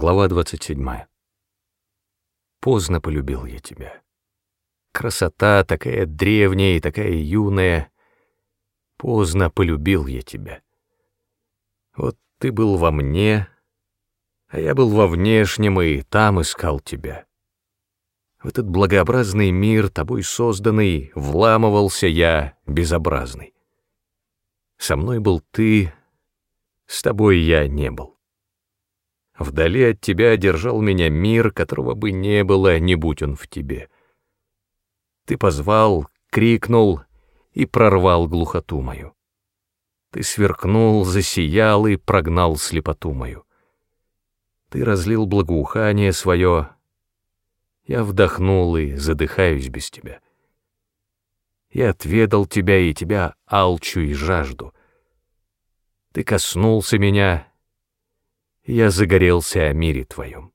Глава 27. Поздно полюбил я тебя. Красота такая древняя и такая юная. Поздно полюбил я тебя. Вот ты был во мне, а я был во внешнем и там искал тебя. В этот благообразный мир, тобой созданный, вламывался я безобразный. Со мной был ты, с тобой я не был. Вдали от тебя держал меня мир, которого бы не было, не будь он в тебе. Ты позвал, крикнул и прорвал глухоту мою. Ты сверкнул, засиял и прогнал слепоту мою. Ты разлил благоухание свое, я вдохнул и задыхаюсь без тебя. Я отведал тебя и тебя алчу и жажду. Ты коснулся меня, я загорелся о мире твоем.